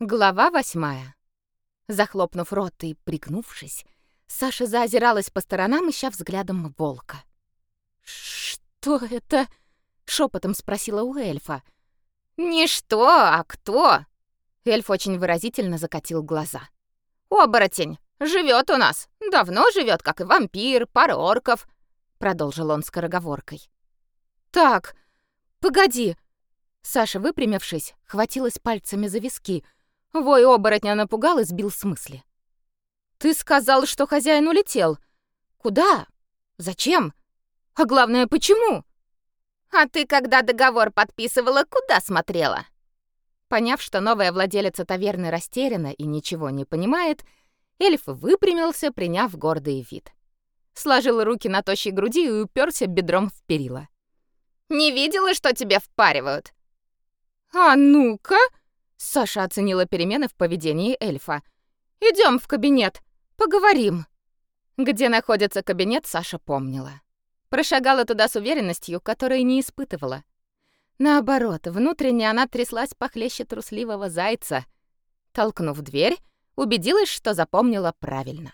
Глава восьмая. Захлопнув рот и пригнувшись, Саша заозиралась по сторонам, ища взглядом волка. «Что это?» — шепотом спросила у эльфа. «Не что, а кто?» Эльф очень выразительно закатил глаза. «Оборотень! Живет у нас! Давно живет, как и вампир, пара орков!» Продолжил он скороговоркой. «Так, погоди!» Саша, выпрямившись, хватилась пальцами за виски — Вой оборотня напугал и сбил с мысли. «Ты сказал, что хозяин улетел. Куда? Зачем? А главное, почему?» «А ты, когда договор подписывала, куда смотрела?» Поняв, что новая владелица таверны растеряна и ничего не понимает, эльф выпрямился, приняв гордый вид. Сложил руки на тощей груди и уперся бедром в перила. «Не видела, что тебе впаривают?» «А ну-ка!» Саша оценила перемены в поведении эльфа. Идем в кабинет, поговорим. Где находится кабинет, Саша помнила. Прошагала туда с уверенностью, которой не испытывала. Наоборот, внутренне она тряслась похлеще трусливого зайца. Толкнув дверь, убедилась, что запомнила правильно.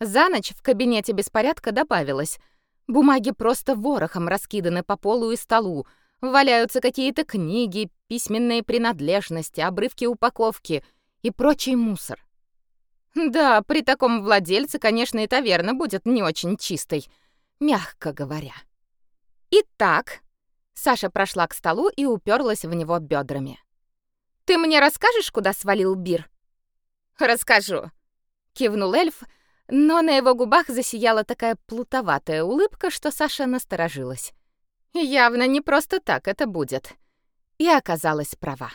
За ночь в кабинете беспорядка добавилось. Бумаги просто ворохом раскиданы по полу и столу, Валяются какие-то книги, письменные принадлежности, обрывки упаковки и прочий мусор. Да, при таком владельце, конечно, и таверна будет не очень чистой, мягко говоря. Итак, Саша прошла к столу и уперлась в него бедрами. Ты мне расскажешь, куда свалил Бир? Расскажу, кивнул эльф, но на его губах засияла такая плутоватая улыбка, что Саша насторожилась. Явно не просто так это будет. И оказалась права.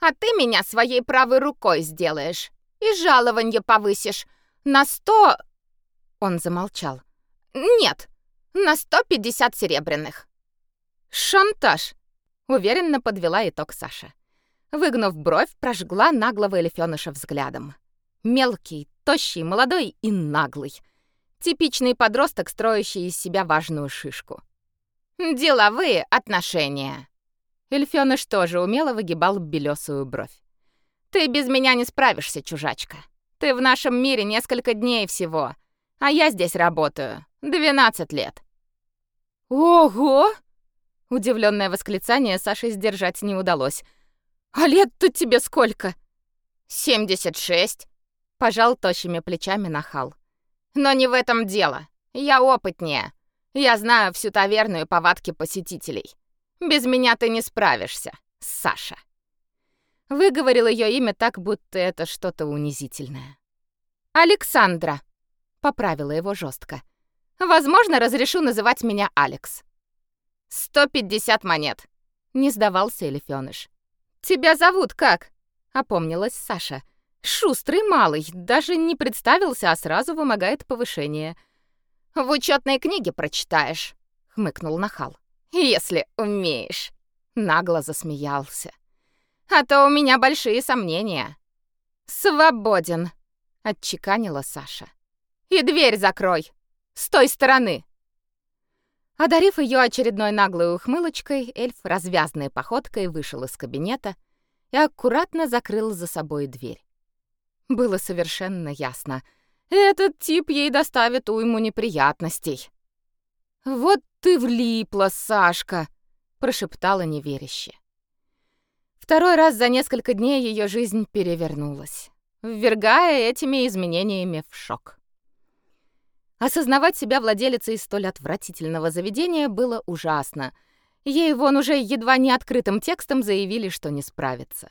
А ты меня своей правой рукой сделаешь и жалование повысишь на сто...» Он замолчал. «Нет, на сто пятьдесят серебряных». «Шантаж!» — уверенно подвела итог Саша. Выгнув бровь, прожгла наглого эльфёныша взглядом. Мелкий, тощий, молодой и наглый. Типичный подросток, строящий из себя важную шишку. Деловые отношения. Эльфёныш тоже умело выгибал белесую бровь. Ты без меня не справишься, чужачка. Ты в нашем мире несколько дней всего, а я здесь работаю 12 лет. Ого! Удивленное восклицание Саше сдержать не удалось. А лет тут тебе сколько? 76. Пожал тощими плечами нахал. Но не в этом дело. Я опытнее. Я знаю всю таверну и повадки посетителей. Без меня ты не справишься, Саша. Выговорил ее имя так, будто это что-то унизительное. Александра, поправила его жестко. Возможно, разрешу называть меня Алекс. «Сто пятьдесят монет», — не сдавался Элефёныш. «Тебя зовут как?» — опомнилась Саша. «Шустрый малый, даже не представился, а сразу вымогает повышение. В учетной книге прочитаешь, хмыкнул нахал. Если умеешь. Нагло засмеялся. А то у меня большие сомнения. Свободен, отчеканила Саша. И дверь закрой. С той стороны. Одарив ее очередной наглой ухмылочкой, эльф развязной походкой вышел из кабинета и аккуратно закрыл за собой дверь. Было совершенно ясно — этот тип ей доставит уйму неприятностей. Вот ты влипла, Сашка, прошептала неверяще. Второй раз за несколько дней ее жизнь перевернулась, ввергая этими изменениями в шок. Осознавать себя владелицей столь отвратительного заведения было ужасно. Ей вон уже едва не открытым текстом заявили, что не справится.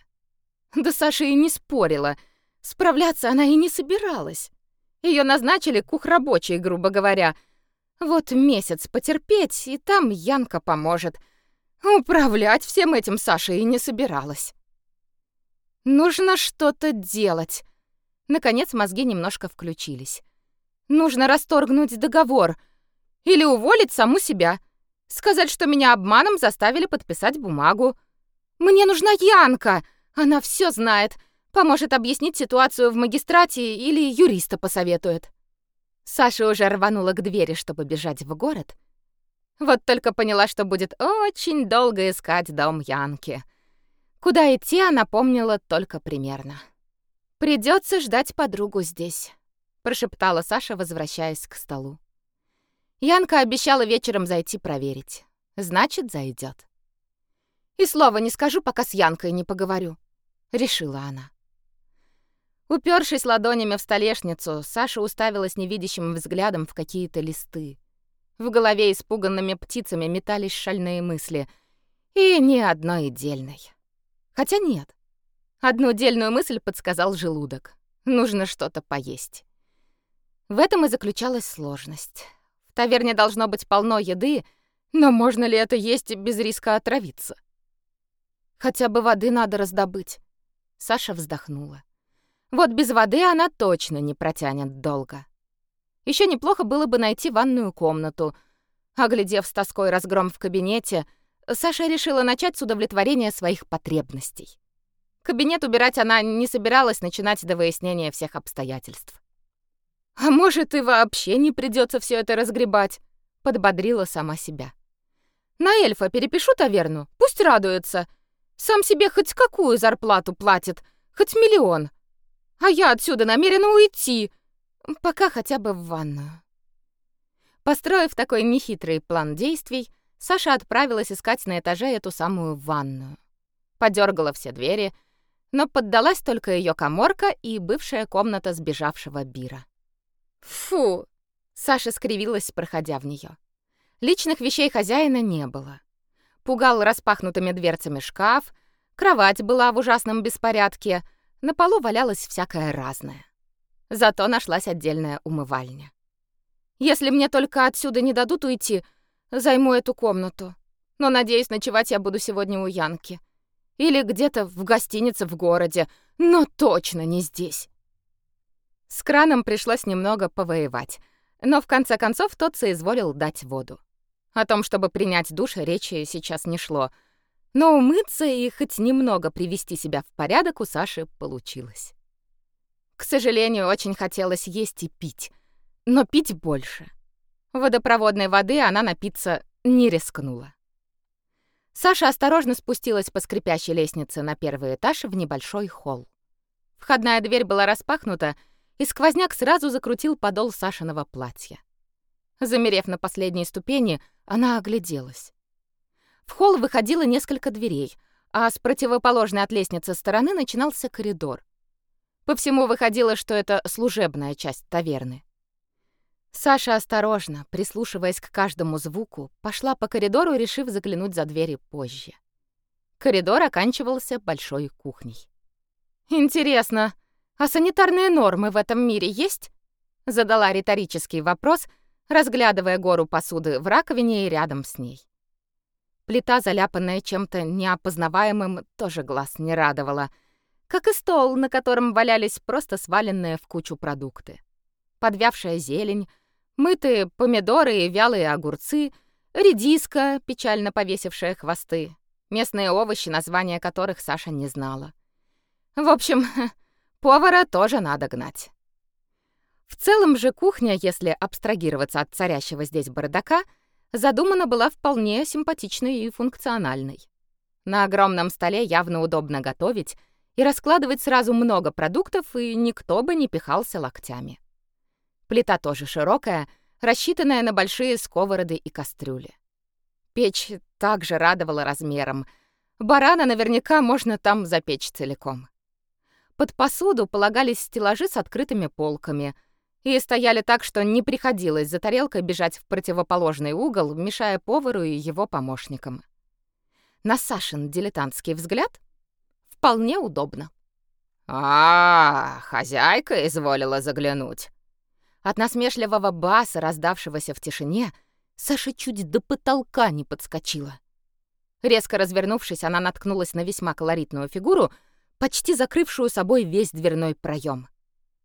Да Саша и не спорила. Справляться она и не собиралась. Ее назначили кухрабочей, грубо говоря. Вот месяц потерпеть, и там Янка поможет. Управлять всем этим Саша и не собиралась. Нужно что-то делать. Наконец мозги немножко включились. Нужно расторгнуть договор или уволить саму себя. Сказать, что меня обманом заставили подписать бумагу. Мне нужна Янка. Она все знает. Поможет объяснить ситуацию в магистрате или юриста посоветует. Саша уже рванула к двери, чтобы бежать в город. Вот только поняла, что будет очень долго искать дом Янки. Куда идти, она помнила только примерно. Придется ждать подругу здесь», — прошептала Саша, возвращаясь к столу. Янка обещала вечером зайти проверить. Значит, зайдет. И слова не скажу, пока с Янкой не поговорю, решила она. Упершись ладонями в столешницу, Саша уставилась невидящим взглядом в какие-то листы. В голове испуганными птицами метались шальные мысли, и ни одной дельной. Хотя нет. Одну дельную мысль подсказал желудок. Нужно что-то поесть. В этом и заключалась сложность. В таверне должно быть полно еды, но можно ли это есть без риска отравиться? Хотя бы воды надо раздобыть. Саша вздохнула. Вот без воды она точно не протянет долго. Еще неплохо было бы найти ванную комнату. Оглядев с тоской разгром в кабинете, Саша решила начать с удовлетворения своих потребностей. Кабинет убирать она не собиралась начинать до выяснения всех обстоятельств. «А может, и вообще не придется все это разгребать», — подбодрила сама себя. «На эльфа перепишу таверну, пусть радуется. Сам себе хоть какую зарплату платит, хоть миллион. А я отсюда намерена уйти, пока хотя бы в ванную. Построив такой нехитрый план действий, Саша отправилась искать на этаже эту самую ванную. Подергала все двери, но поддалась только ее коморка и бывшая комната сбежавшего Бира. Фу! Саша скривилась, проходя в нее. Личных вещей хозяина не было. Пугал распахнутыми дверцами шкаф, кровать была в ужасном беспорядке, на полу валялось всякое разное. Зато нашлась отдельная умывальня. Если мне только отсюда не дадут уйти, займу эту комнату. Но надеюсь, ночевать я буду сегодня у Янки. Или где-то в гостинице в городе, но точно не здесь. С краном пришлось немного повоевать, но в конце концов тот соизволил дать воду. О том, чтобы принять душ, речи сейчас не шло. Но умыться и хоть немного привести себя в порядок у Саши получилось. К сожалению, очень хотелось есть и пить, но пить больше. Водопроводной воды она напиться не рискнула. Саша осторожно спустилась по скрипящей лестнице на первый этаж в небольшой холл. Входная дверь была распахнута, и сквозняк сразу закрутил подол Сашиного платья. Замерев на последней ступени, она огляделась. В холл выходило несколько дверей, а с противоположной от лестницы стороны начинался коридор. По всему выходило, что это служебная часть таверны. Саша осторожно, прислушиваясь к каждому звуку, пошла по коридору, решив заглянуть за двери позже. Коридор оканчивался большой кухней. «Интересно, а санитарные нормы в этом мире есть?» Задала риторический вопрос — разглядывая гору посуды в раковине и рядом с ней. Плита, заляпанная чем-то неопознаваемым, тоже глаз не радовала, как и стол, на котором валялись просто сваленные в кучу продукты. Подвявшая зелень, мытые помидоры и вялые огурцы, редиска, печально повесившая хвосты, местные овощи, названия которых Саша не знала. В общем, повара тоже надо гнать. В целом же кухня, если абстрагироваться от царящего здесь бардака, задумана была вполне симпатичной и функциональной. На огромном столе явно удобно готовить и раскладывать сразу много продуктов, и никто бы не пихался локтями. Плита тоже широкая, рассчитанная на большие сковороды и кастрюли. Печь также радовала размером. Барана наверняка можно там запечь целиком. Под посуду полагались стеллажи с открытыми полками — и стояли так, что не приходилось за тарелкой бежать в противоположный угол, мешая повару и его помощникам. На Сашин дилетантский взгляд вполне удобно. А, -а, -а хозяйка изволила заглянуть. От насмешливого баса, раздавшегося в тишине, Саша чуть до потолка не подскочила. Резко развернувшись, она наткнулась на весьма колоритную фигуру, почти закрывшую собой весь дверной проем.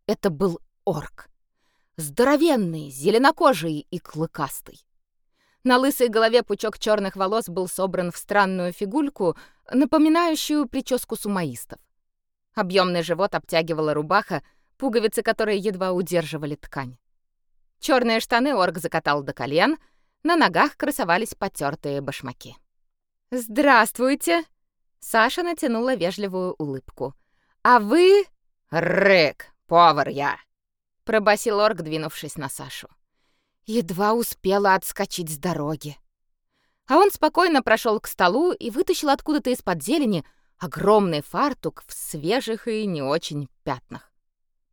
Это был орк здоровенный, зеленокожий и клыкастый. На лысой голове пучок черных волос был собран в странную фигульку, напоминающую прическу сумаистов. Объемный живот обтягивала рубаха, пуговицы которой едва удерживали ткань. Черные штаны орк закатал до колен, на ногах красовались потертые башмаки. «Здравствуйте!» Саша натянула вежливую улыбку. «А вы...» «Рык, повар я!» — пробасил орк, двинувшись на Сашу. Едва успела отскочить с дороги. А он спокойно прошел к столу и вытащил откуда-то из-под зелени огромный фартук в свежих и не очень пятнах.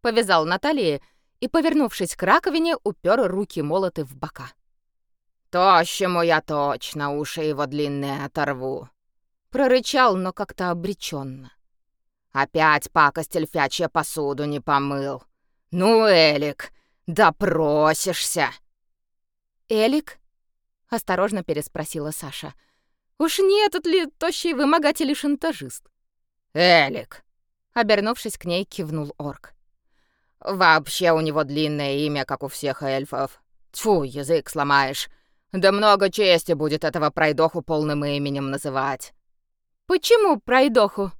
Повязал на талии и, повернувшись к раковине, упер руки молоты в бока. «Тощему я точно уши его длинные оторву!» Прорычал, но как-то обреченно. «Опять пакость эльфячья посуду не помыл! Ну, Элик, допросишься!» «Элик?» — осторожно переспросила Саша. «Уж не этот ли тощий вымогатель и шантажист?» «Элик!» — обернувшись к ней, кивнул орк. «Вообще у него длинное имя, как у всех эльфов. Тьфу, язык сломаешь. Да много чести будет этого пройдоху полным именем называть. Почему пройдоху?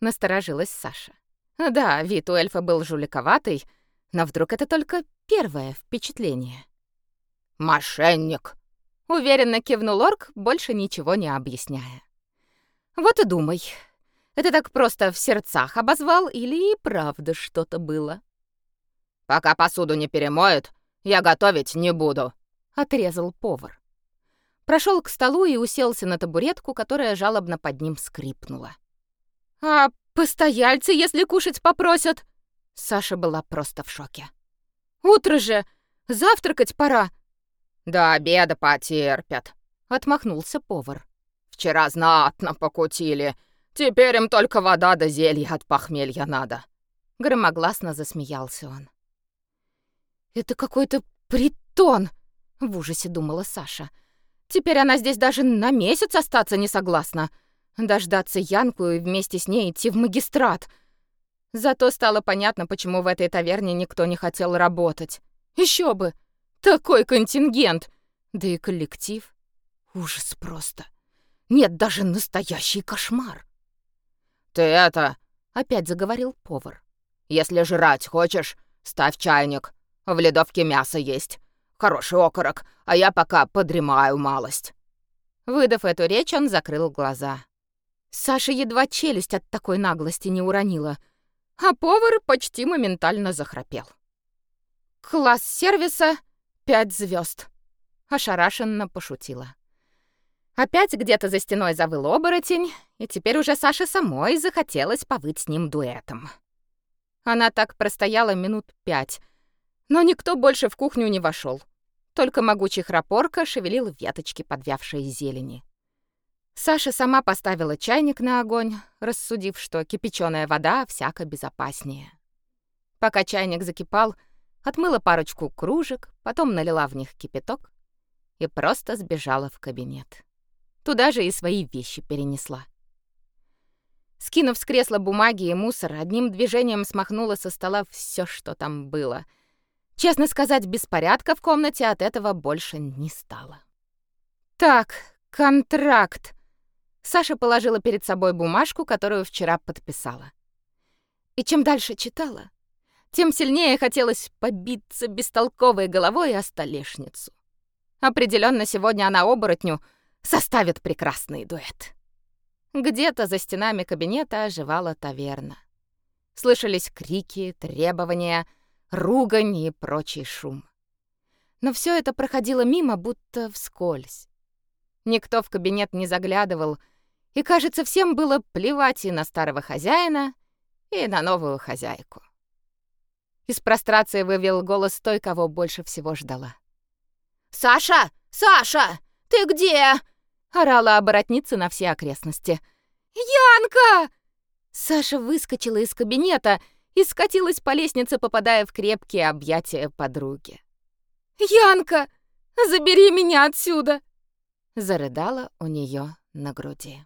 Насторожилась Саша. Да, вид у эльфа был жуликоватый, но вдруг это только первое впечатление. Мошенник, уверенно кивнул орк, больше ничего не объясняя. Вот и думай. Это так просто в сердцах обозвал или и правда что-то было? Пока посуду не перемоют, я готовить не буду, отрезал повар. Прошел к столу и уселся на табуретку, которая жалобно под ним скрипнула. А постояльцы, если кушать попросят? Саша была просто в шоке. Утро же, завтракать пора. До обеда потерпят, отмахнулся повар. Вчера знатно покутили. Теперь им только вода да зелье от похмелья надо. Громогласно засмеялся он. Это какой-то притон, в ужасе думала Саша. Теперь она здесь даже на месяц остаться не согласна. Дождаться Янку и вместе с ней идти в магистрат. Зато стало понятно, почему в этой таверне никто не хотел работать. Еще бы! Такой контингент! Да и коллектив. Ужас просто. Нет, даже настоящий кошмар. «Ты это...» — опять заговорил повар. «Если жрать хочешь, ставь чайник. В ледовке мясо есть. Хороший окорок, а я пока подремаю малость». Выдав эту речь, он закрыл глаза. Саша едва челюсть от такой наглости не уронила, а повар почти моментально захрапел. «Класс сервиса — пять звезд», — ошарашенно пошутила. Опять где-то за стеной завыл оборотень, и теперь уже Саше самой захотелось повыть с ним дуэтом. Она так простояла минут пять, но никто больше в кухню не вошел. Только могучий храпорка шевелил веточки подвявшей зелени. Саша сама поставила чайник на огонь, рассудив, что кипяченая вода всяко безопаснее. Пока чайник закипал, отмыла парочку кружек, потом налила в них кипяток и просто сбежала в кабинет. Туда же и свои вещи перенесла. Скинув с кресла бумаги и мусор, одним движением смахнула со стола все, что там было — Честно сказать, беспорядка в комнате от этого больше не стало. Так, контракт. Саша положила перед собой бумажку, которую вчера подписала. И чем дальше читала, тем сильнее хотелось побиться бестолковой головой о столешницу. Определенно сегодня она оборотню составит прекрасный дуэт. Где-то за стенами кабинета оживала таверна. Слышались крики, требования — ругань и прочий шум. Но все это проходило мимо, будто вскользь. Никто в кабинет не заглядывал, и, кажется, всем было плевать и на старого хозяина, и на новую хозяйку. Из прострации вывел голос той, кого больше всего ждала. «Саша! Саша! Ты где?» — орала оборотница на все окрестности. «Янка!» Саша выскочила из кабинета и скатилась по лестнице, попадая в крепкие объятия подруги. «Янка, забери меня отсюда!» Зарыдала у нее на груди.